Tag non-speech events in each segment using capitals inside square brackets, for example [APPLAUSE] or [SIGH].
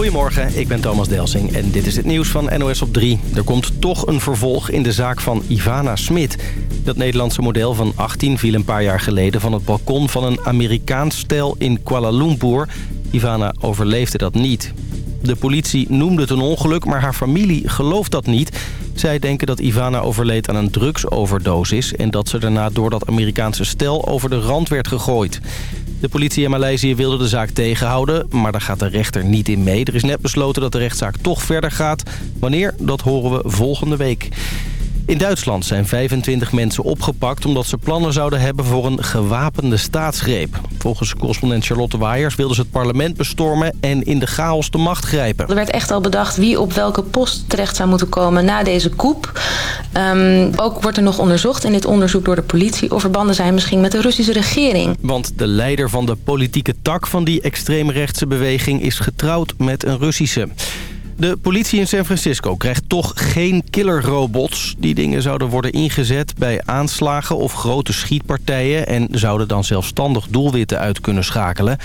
Goedemorgen, ik ben Thomas Delsing en dit is het nieuws van NOS op 3. Er komt toch een vervolg in de zaak van Ivana Smit. Dat Nederlandse model van 18 viel een paar jaar geleden van het balkon van een Amerikaans stel in Kuala Lumpur. Ivana overleefde dat niet. De politie noemde het een ongeluk, maar haar familie gelooft dat niet. Zij denken dat Ivana overleed aan een drugsoverdosis... en dat ze daarna door dat Amerikaanse stel over de rand werd gegooid. De politie in Maleisië wilde de zaak tegenhouden, maar daar gaat de rechter niet in mee. Er is net besloten dat de rechtszaak toch verder gaat. Wanneer, dat horen we volgende week. In Duitsland zijn 25 mensen opgepakt omdat ze plannen zouden hebben voor een gewapende staatsgreep. Volgens correspondent Charlotte Waiers wilden ze het parlement bestormen en in de chaos de macht grijpen. Er werd echt al bedacht wie op welke post terecht zou moeten komen na deze coup. Um, ook wordt er nog onderzocht in dit onderzoek door de politie of er banden zijn misschien met de Russische regering. Want de leider van de politieke tak van die extreemrechtse beweging is getrouwd met een Russische. De politie in San Francisco krijgt toch geen killerrobots. Die dingen zouden worden ingezet bij aanslagen of grote schietpartijen... en zouden dan zelfstandig doelwitten uit kunnen schakelen.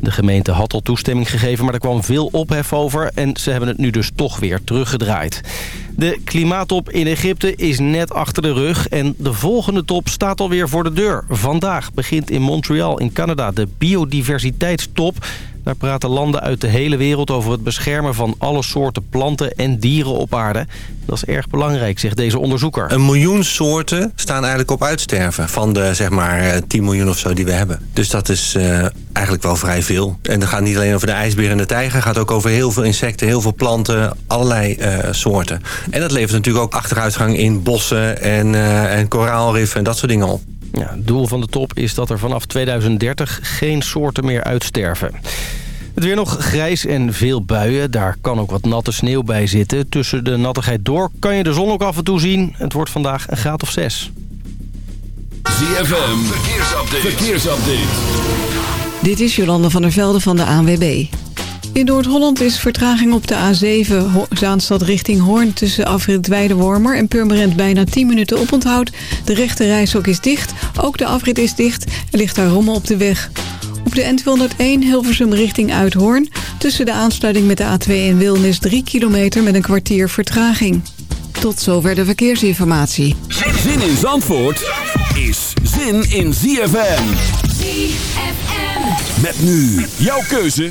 De gemeente had al toestemming gegeven, maar er kwam veel ophef over... en ze hebben het nu dus toch weer teruggedraaid. De klimaattop in Egypte is net achter de rug... en de volgende top staat alweer voor de deur. Vandaag begint in Montreal in Canada de biodiversiteitstop... Daar praten landen uit de hele wereld over het beschermen van alle soorten planten en dieren op aarde. Dat is erg belangrijk, zegt deze onderzoeker. Een miljoen soorten staan eigenlijk op uitsterven van de zeg maar 10 miljoen of zo die we hebben. Dus dat is uh, eigenlijk wel vrij veel. En dat gaat niet alleen over de ijsbeer en de tijger, het gaat ook over heel veel insecten, heel veel planten, allerlei uh, soorten. En dat levert natuurlijk ook achteruitgang in bossen en, uh, en koraalriffen en dat soort dingen op. Ja, het doel van de top is dat er vanaf 2030 geen soorten meer uitsterven. Het weer nog grijs en veel buien. Daar kan ook wat natte sneeuw bij zitten. Tussen de nattigheid door kan je de zon ook af en toe zien. Het wordt vandaag een graad of 6. ZFM, verkeersupdate. verkeersupdate. Dit is Jolande van der Velde van de ANWB. In Noord-Holland is vertraging op de A7 Zaanstad richting Hoorn... tussen afrit Weidewormer en Purmerend bijna 10 minuten oponthoud. De rechte reishok is dicht, ook de afrit is dicht. Er ligt daar rommel op de weg. Op de N201 Hilversum richting Uithoorn... tussen de aansluiting met de A2 en Wilnis 3 kilometer met een kwartier vertraging. Tot zover de verkeersinformatie. Zin in Zandvoort is zin in ZFM. ZFM. Met nu jouw keuze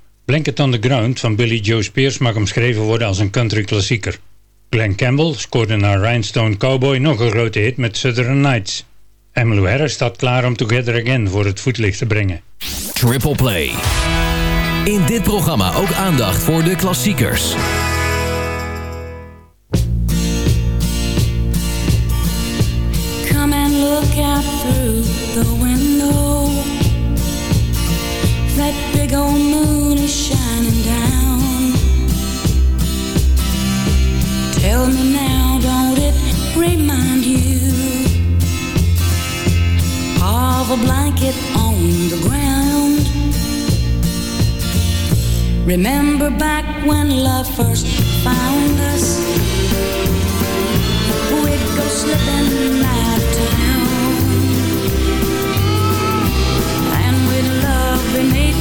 Blanket on the Ground van Billy Joe Spears mag omschreven worden als een country klassieker. Glenn Campbell scoorde na Rhinestone Cowboy nog een grote hit met Southern Nights. Emmylou Harris staat klaar om Together Again voor het voetlicht te brengen. Triple Play. In dit programma ook aandacht voor de klassiekers. A blanket on the ground? Remember back when love first found us? We'd go slipping out of town, and we'd love beneath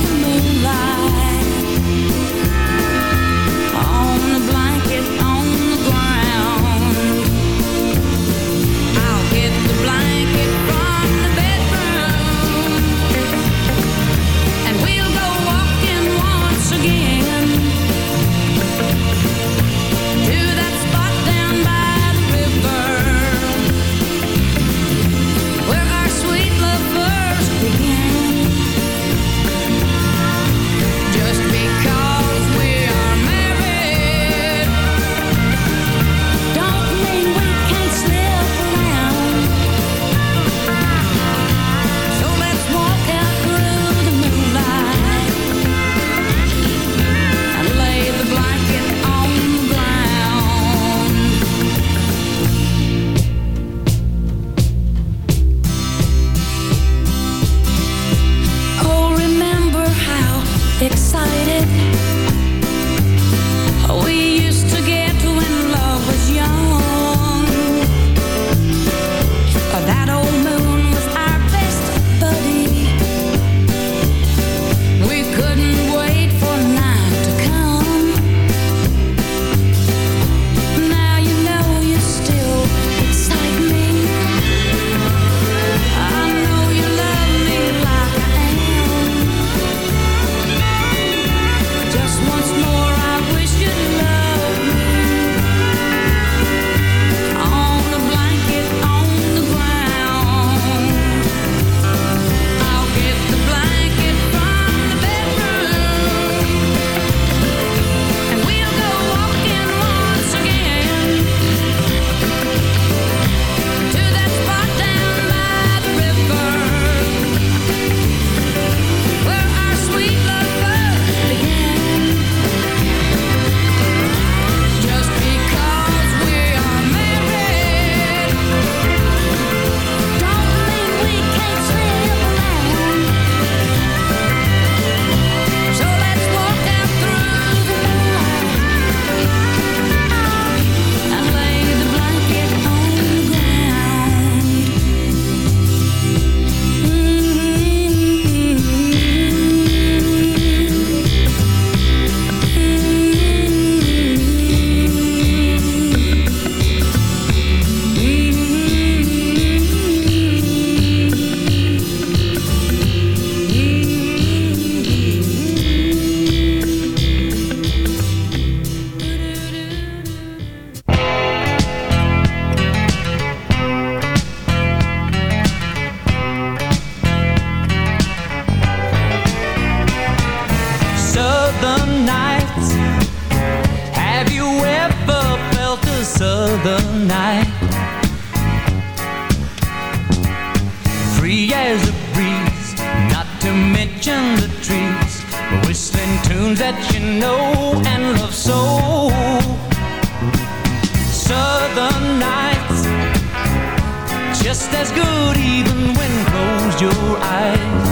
just as good even when closed your eyes.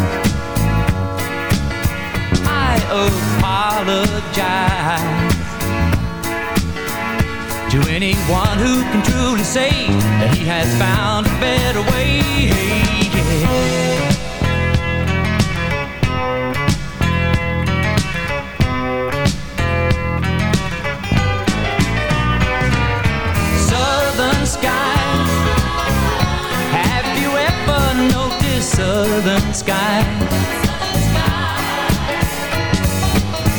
I apologize to anyone who can truly say that he has found a better way. Southern skies?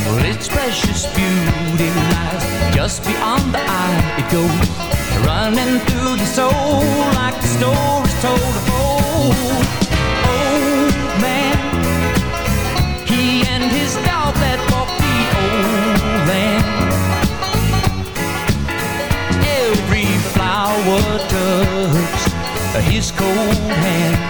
Well, its precious beauty lies just beyond the eye. It goes running through your soul like the stories told of old. Old man, he and his dog that walked the old land. Every flower touched his cold hand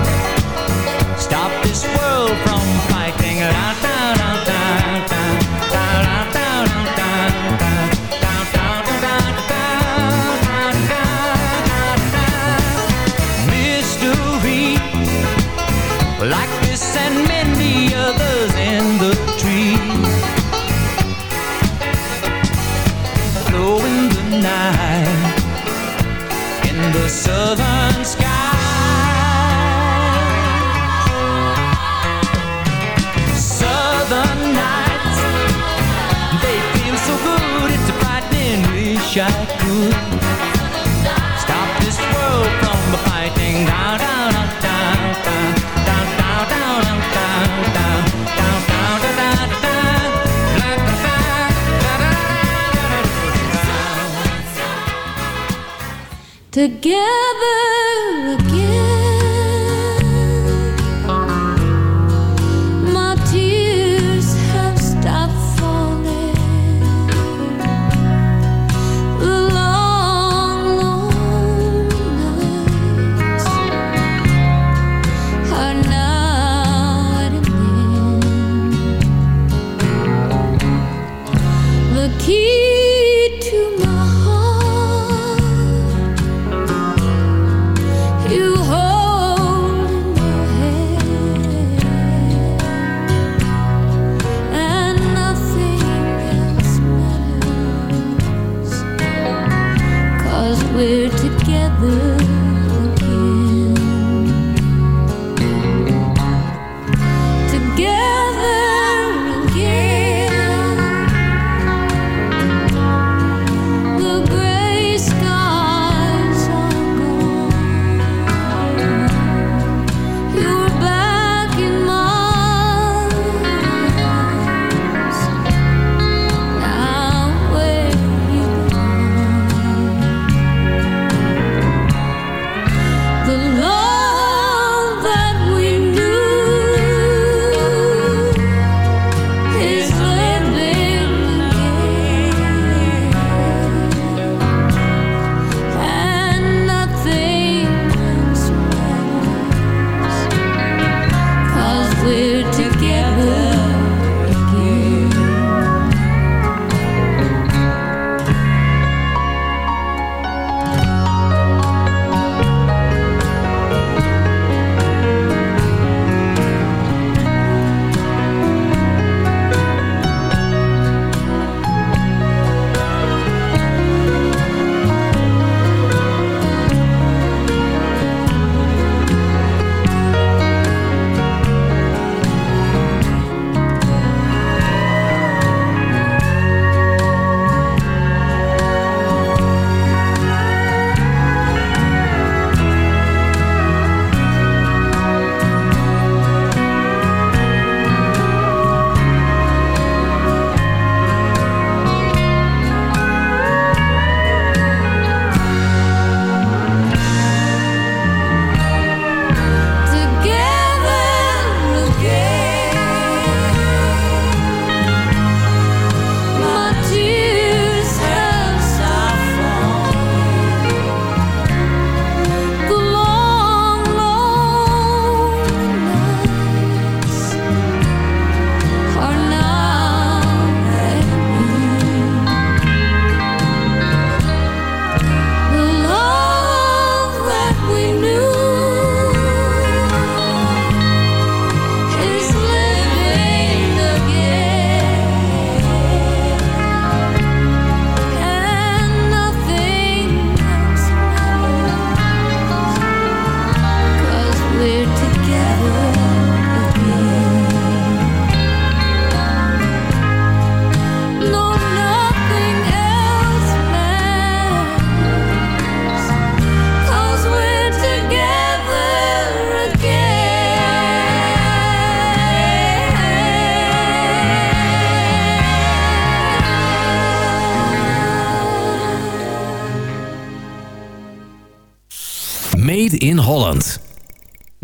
night in the southern sky. Southern nights, they feel so good. It's a frightening wish I could Together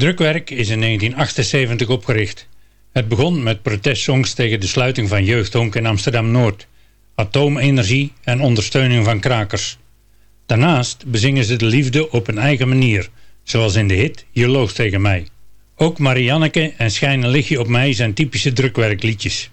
Drukwerk is in 1978 opgericht. Het begon met protestsongs tegen de sluiting van jeugdhonk in Amsterdam-Noord, atoomenergie en ondersteuning van krakers. Daarnaast bezingen ze de liefde op een eigen manier, zoals in de hit Je loog tegen mij. Ook Marianneke en Schijnen lig je op mij zijn typische drukwerkliedjes.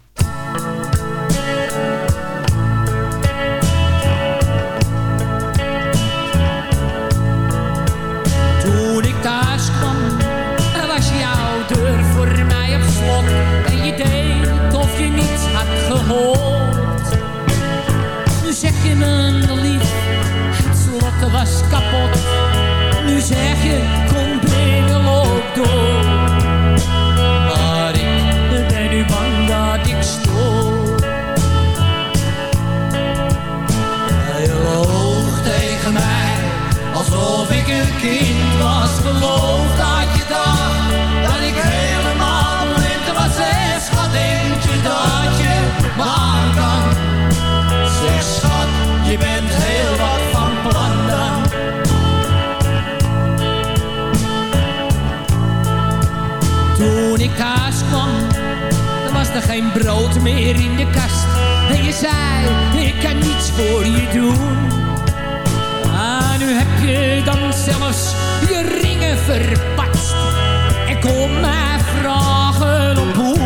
Toen ik thuis kwam, er was er geen brood meer in de kast. En je zei, ik kan niets voor je doen. Ah, nu heb je dan zelfs je ringen verpatst. En kom mij vragen op hoe.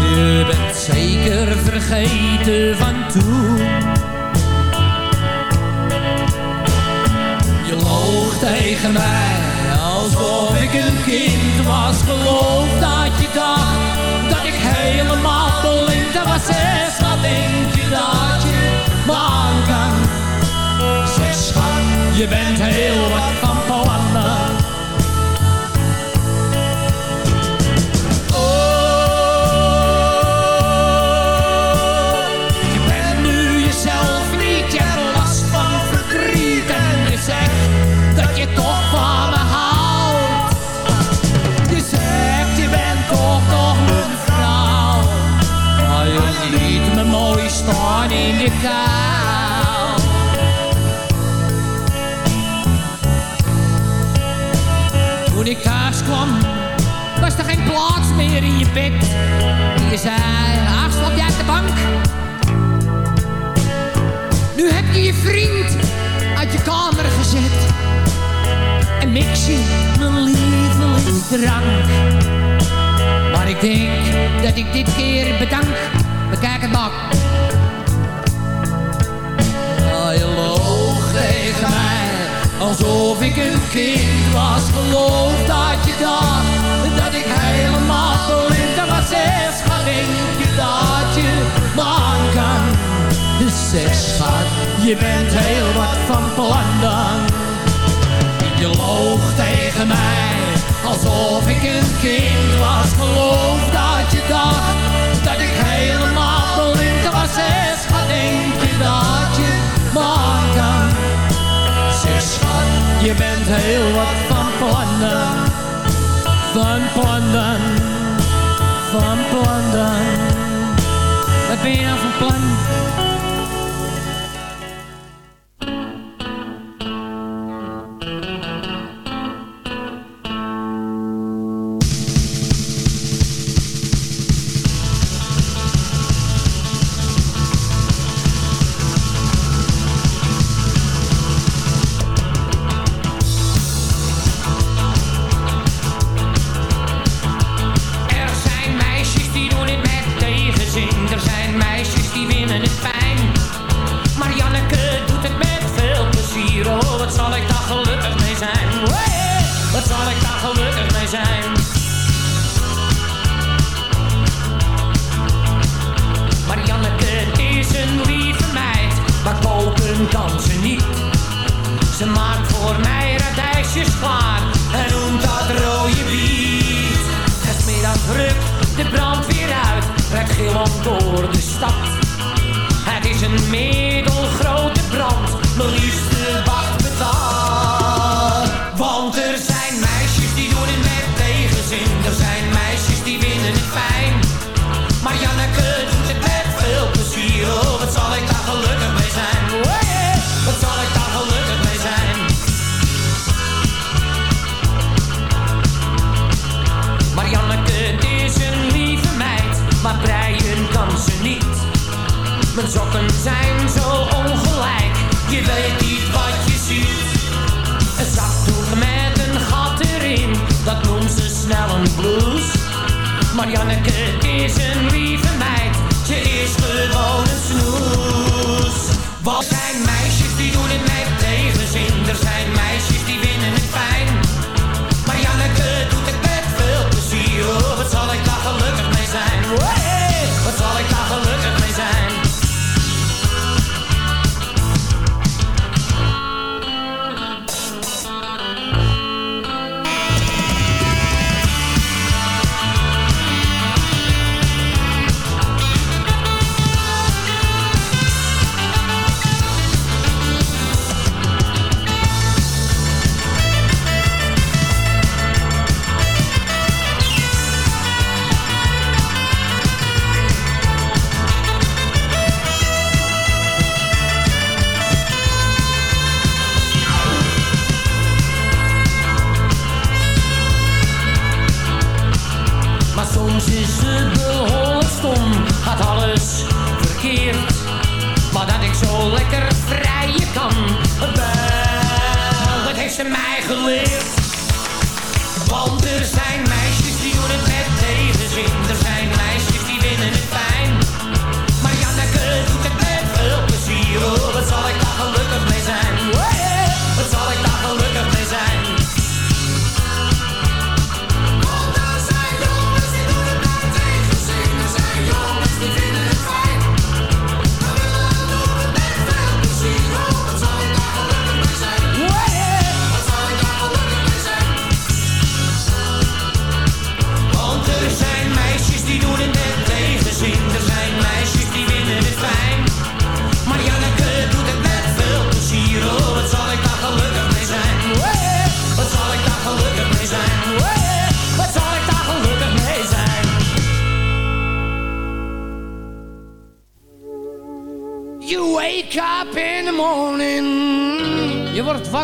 Je bent zeker vergeten van toen. Je loog tegen mij alsof ik een kind was. Geloof dat je dacht dat ik helemaal blind was. Zeg, wat denk je dat je me kan? Zeg schat, je bent heel wat van plannen. De kou. Toen ik thuis kwam, was er geen plaats meer in je bed. Je zei, ach, slaap jij de bank? Nu heb je je vriend uit je kamer gezet. En mix je mijn lievelingsdrank. Maar ik denk dat ik dit keer bedank. Bekijk het maar. Alsof ik een kind was. Geloof dat je dacht, dat ik helemaal blind was. Zeg, schat, denk je dat je me aan kan? Dus zeg, schat, je bent heel wat van plan dan. Je loog tegen mij, alsof ik een kind was. Geloof dat je dacht, je bent heel wat van plannen. Van plannen, van plannen. Wat ben je nou van plan? Mijn sokken zijn zo ongelijk, je weet niet wat je ziet. Een zakdoek met een gat erin, dat noemt ze snel een blouse. Maar Janneke is een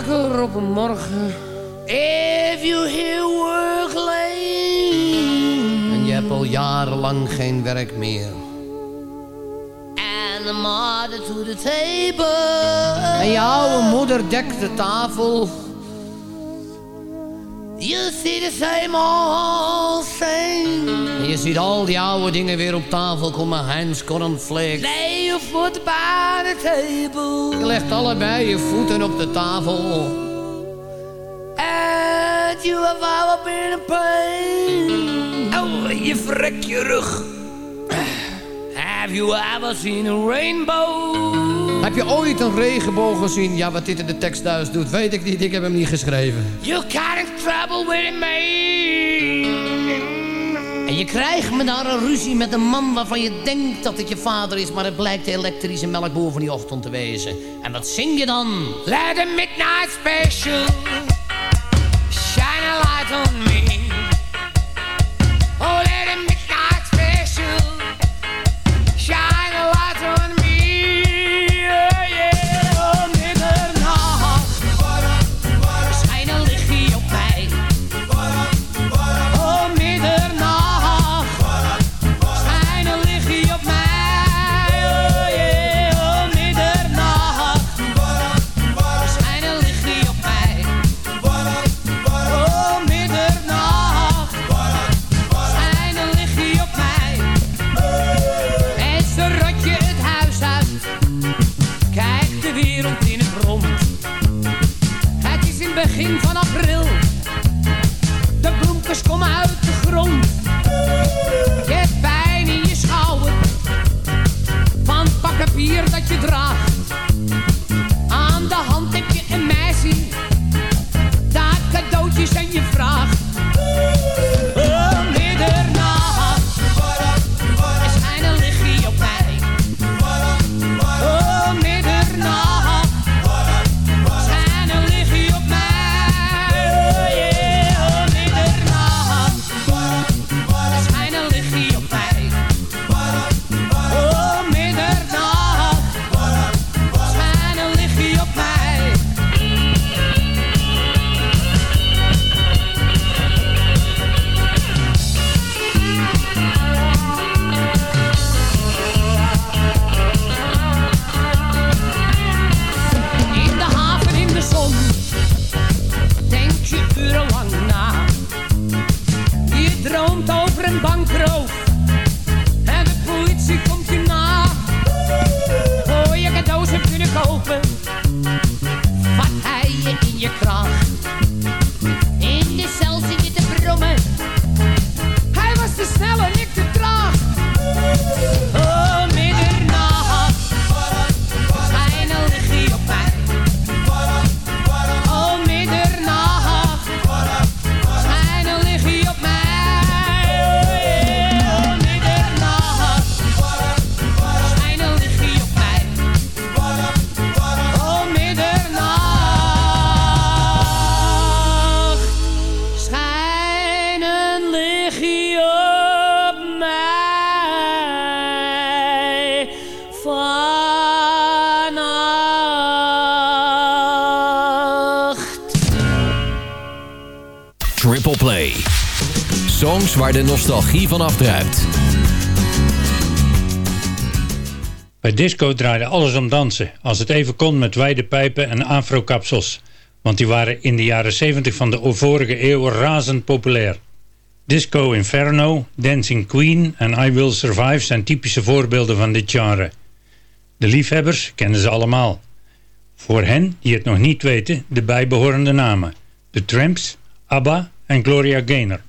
wakker op een morgen. If you hear work late. En je hebt al jarenlang geen werk meer. And the mother to the table. En je oude moeder dekt de tafel. You see the same old thing. En je ziet al die oude dingen weer op tafel komen. Heinz cornflakes. Lay your foot by the table. Je legt allebei je voeten op de tafel. And you have ever been in pain. Oh, je vrek je rug. Have you ever seen a rainbow? Heb je ooit een regenboog gezien? Ja, wat dit in de tekst thuis doet, weet ik niet. Ik heb hem niet geschreven. You got in trouble with me. En je krijgt me daar een ruzie met een man waarvan je denkt dat het je vader is... maar het blijkt de elektrische melkboer van die ochtend te wezen. En wat zing je dan? Let the midnight special shine a light on me. Waar de nostalgie van afdruipt. Bij disco draaide alles om dansen, als het even kon met wijde pijpen en afrokapsels. Want die waren in de jaren 70 van de vorige eeuw razend populair. Disco Inferno, Dancing Queen en I Will Survive zijn typische voorbeelden van dit genre. De liefhebbers kennen ze allemaal. Voor hen die het nog niet weten, de bijbehorende namen. The Tramps, ABBA en Gloria Gaynor.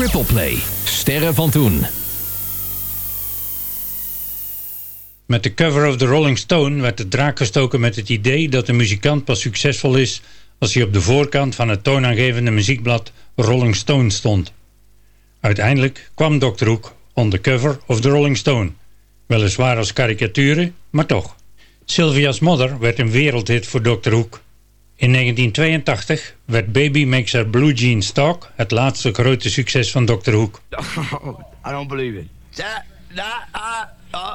Triple Play. Sterren van toen. Met de cover of the Rolling Stone werd de draak gestoken met het idee dat een muzikant pas succesvol is als hij op de voorkant van het toonaangevende muziekblad Rolling Stone stond. Uiteindelijk kwam Dr. Hoek on the cover of the Rolling Stone. Weliswaar als karikaturen, maar toch. Sylvia's Mother werd een wereldhit voor Dr. Hoek. In 1982 werd Baby Makes Her Blue Jeans Talk het laatste grote succes van Dr. Hoek. [LAUGHS] I don't believe it. That, that, uh, uh.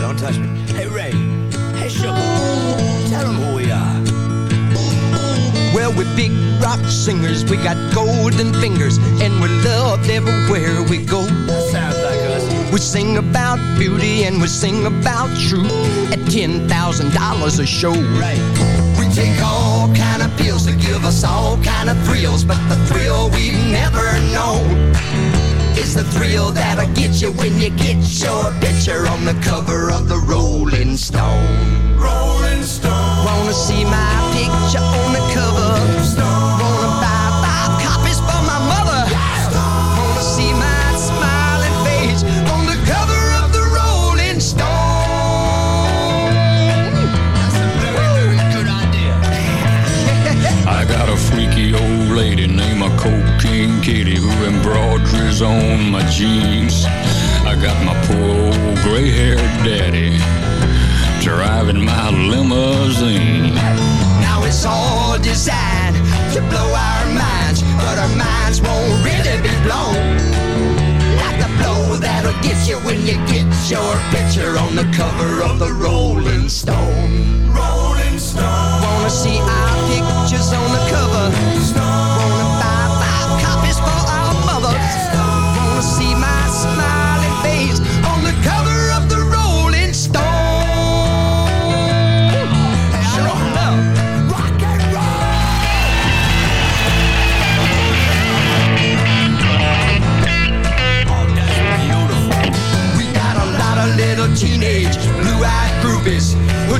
Don't touch me. Hey, Ray. Hey, Sugar. Tell them who we are. Well, we're big rock singers. We got golden fingers, and we're loved everywhere we go. That sounds like us. We sing about beauty and we sing about truth at ten thousand dollars a show. Right. Take all kind of pills to give us all kind of thrills, but the thrill we've never known is the thrill that'll get you when you get your picture on the cover of the Rolling Stone. Rolling Stone. Wanna see my picture on the cover? Embroideries on my jeans. I got my poor old gray-haired daddy driving my limousine. Now it's all designed to blow our minds, but our minds won't really be blown. Like the blow that'll get you when you get your picture on the cover of the Rolling Stone. Rolling Stone. Wanna see our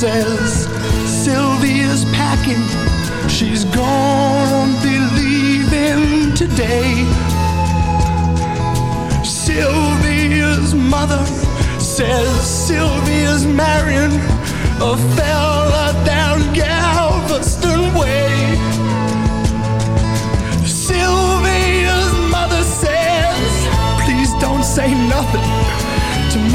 says Sylvia's packing. She's gonna be leaving today. Sylvia's mother says Sylvia's marrying a fella down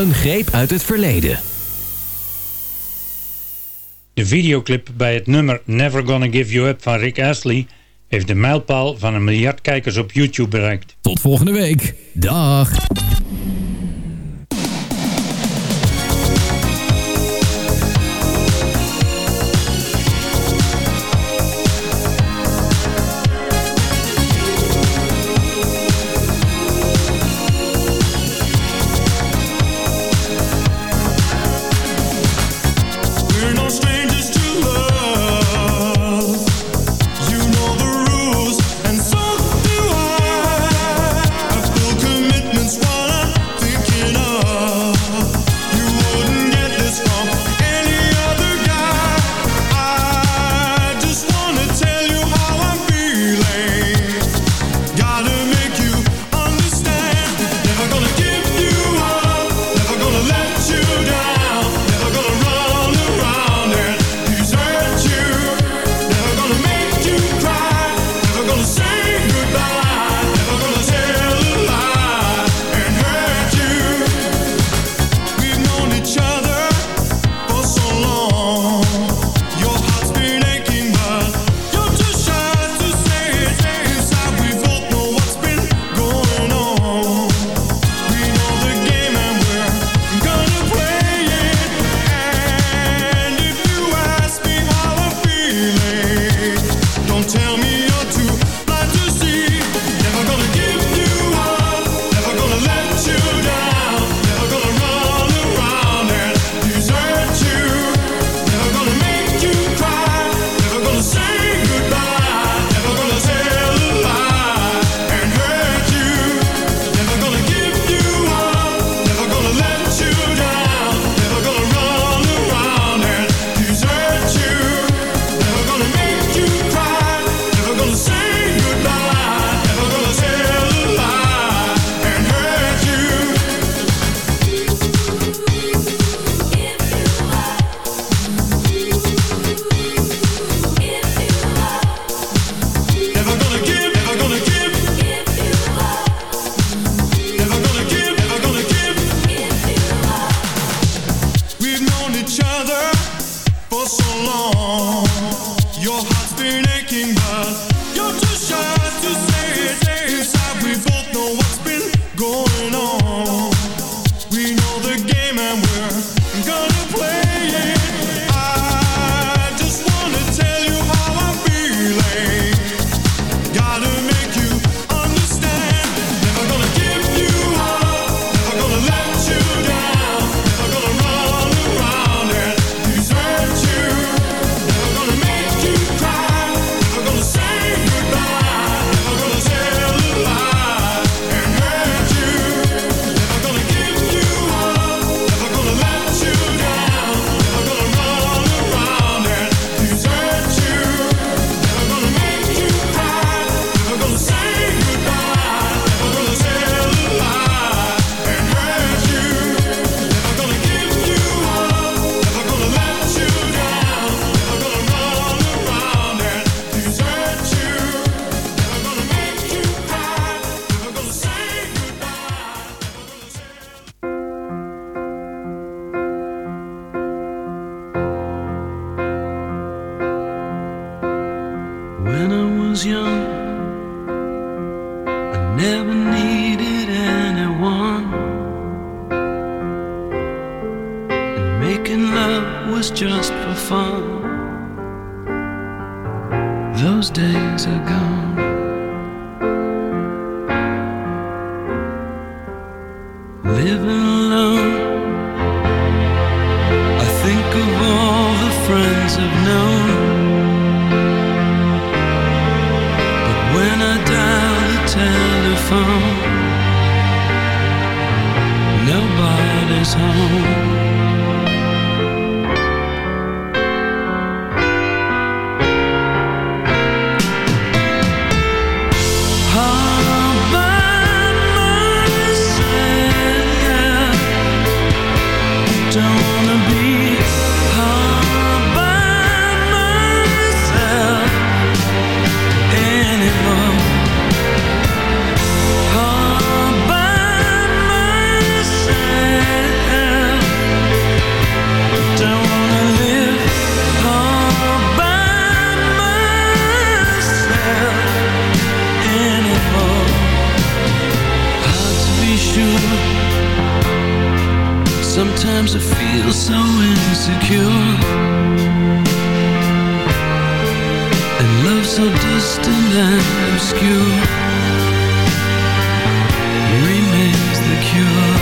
Een greep uit het verleden. De videoclip bij het nummer Never Gonna Give You Up van Rick Astley... heeft de mijlpaal van een miljard kijkers op YouTube bereikt. Tot volgende week. Dag. Making love was just for fun. Those days are gone. Living alone, I think of all the friends I've known. Sometimes I feel so insecure. And love so distant and obscure remains the cure.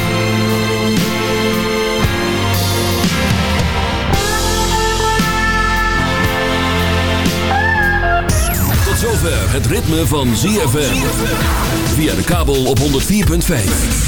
Tot zover het ritme van ZFM. Via de kabel op 104.5.